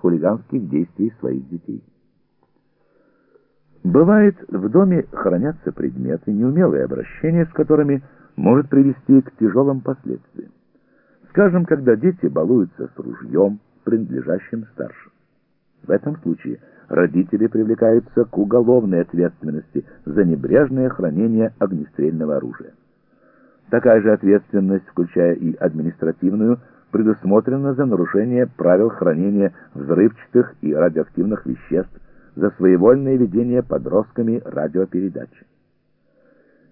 хулиганских действий своих детей. Бывает, в доме хранятся предметы, неумелые обращения с которыми может привести к тяжелым последствиям. Скажем, когда дети балуются с ружьем, принадлежащим старшим. В этом случае родители привлекаются к уголовной ответственности за небрежное хранение огнестрельного оружия. Такая же ответственность, включая и административную, предусмотрена за нарушение правил хранения взрывчатых и радиоактивных веществ, за своевольное ведение подростками радиопередачи.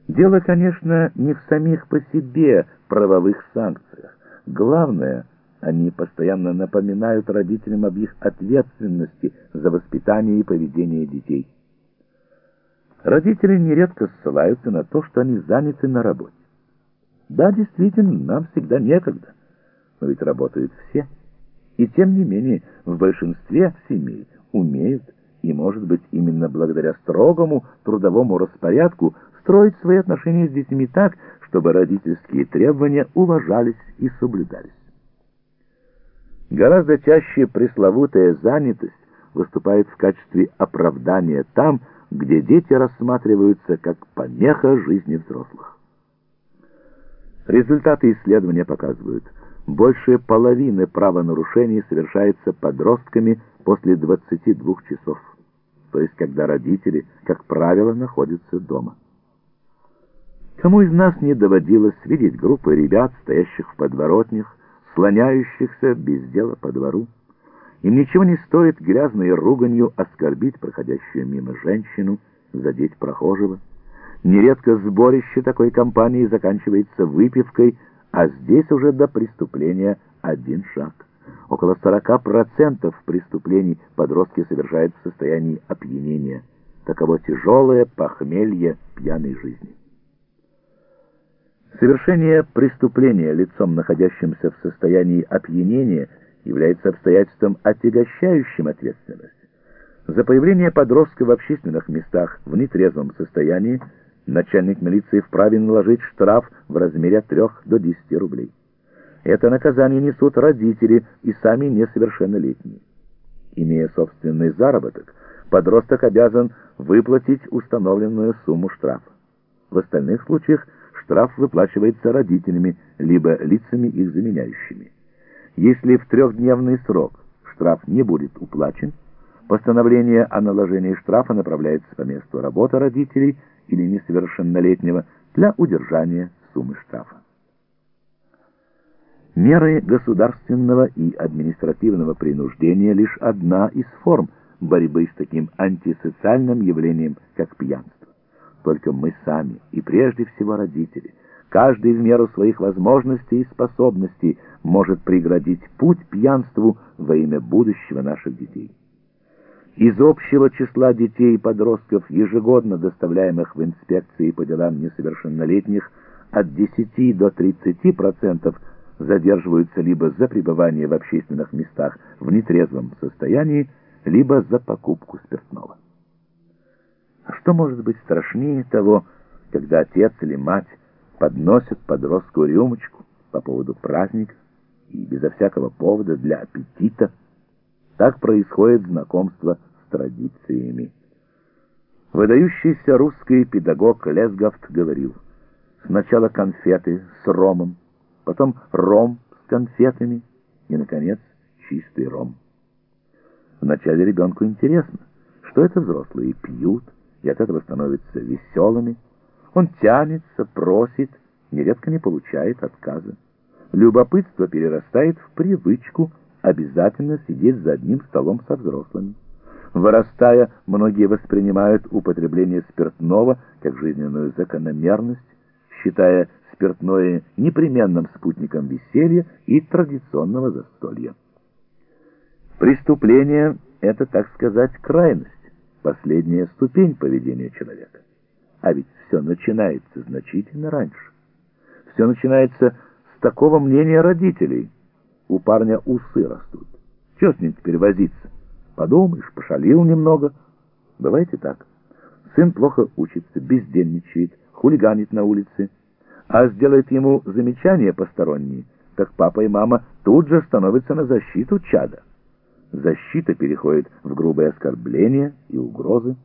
Дело, конечно, не в самих по себе правовых санкциях. Главное, они постоянно напоминают родителям об их ответственности за воспитание и поведение детей. Родители нередко ссылаются на то, что они заняты на работе. Да, действительно, нам всегда некогда, но ведь работают все. И тем не менее, в большинстве семей умеют и, может быть, именно благодаря строгому трудовому распорядку строить свои отношения с детьми так, чтобы родительские требования уважались и соблюдались. Гораздо чаще пресловутая занятость выступает в качестве оправдания там, где дети рассматриваются как помеха жизни взрослых. Результаты исследования показывают, больше половины правонарушений совершается подростками после 22 часов, то есть когда родители, как правило, находятся дома. Кому из нас не доводилось видеть группы ребят, стоящих в подворотнях, слоняющихся без дела по двору? Им ничего не стоит грязной руганью оскорбить проходящую мимо женщину, задеть прохожего. Нередко сборище такой компании заканчивается выпивкой, а здесь уже до преступления один шаг. Около 40% преступлений подростки совершают в состоянии опьянения. Таково тяжелое похмелье пьяной жизни. Совершение преступления лицом, находящимся в состоянии опьянения, является обстоятельством, отягощающим ответственность. За появление подростка в общественных местах в нетрезвом состоянии начальник милиции вправе наложить штраф в размере от 3 до 10 рублей. Это наказание несут родители и сами несовершеннолетние. Имея собственный заработок, подросток обязан выплатить установленную сумму штрафа. В остальных случаях штраф выплачивается родителями, либо лицами их заменяющими. Если в трехдневный срок штраф не будет уплачен, постановление о наложении штрафа направляется по месту работы родителей или несовершеннолетнего для удержания суммы штрафа. Меры государственного и административного принуждения лишь одна из форм борьбы с таким антисоциальным явлением, как пьянство. Только мы сами, и прежде всего родители, каждый в меру своих возможностей и способностей может преградить путь пьянству во имя будущего наших детей. Из общего числа детей и подростков, ежегодно доставляемых в инспекции по делам несовершеннолетних, от 10 до 30% задерживаются либо за пребывание в общественных местах в нетрезвом состоянии, либо за покупку спиртного. А что может быть страшнее того, когда отец или мать подносят подростку рюмочку по поводу праздника и безо всякого повода для аппетита? Так происходит знакомство с традициями. Выдающийся русский педагог Лесгафт говорил, сначала конфеты с ромом, потом ром с конфетами и, наконец, чистый ром. Вначале ребенку интересно, что это взрослые пьют, и от этого становятся веселыми. Он тянется, просит, нередко не получает отказа. Любопытство перерастает в привычку обязательно сидеть за одним столом со взрослыми. Вырастая, многие воспринимают употребление спиртного как жизненную закономерность, считая спиртное непременным спутником веселья и традиционного застолья. Преступление — это, так сказать, крайность последняя ступень поведения человека. А ведь все начинается значительно раньше. Все начинается с такого мнения родителей. У парня усы растут. Чего с ним теперь возиться? Подумаешь, пошалил немного. И так. Сын плохо учится, бездельничает, хулиганит на улице. А сделает ему замечание посторонние, как папа и мама тут же становятся на защиту чада. защита переходит в грубые оскорбления и угрозы.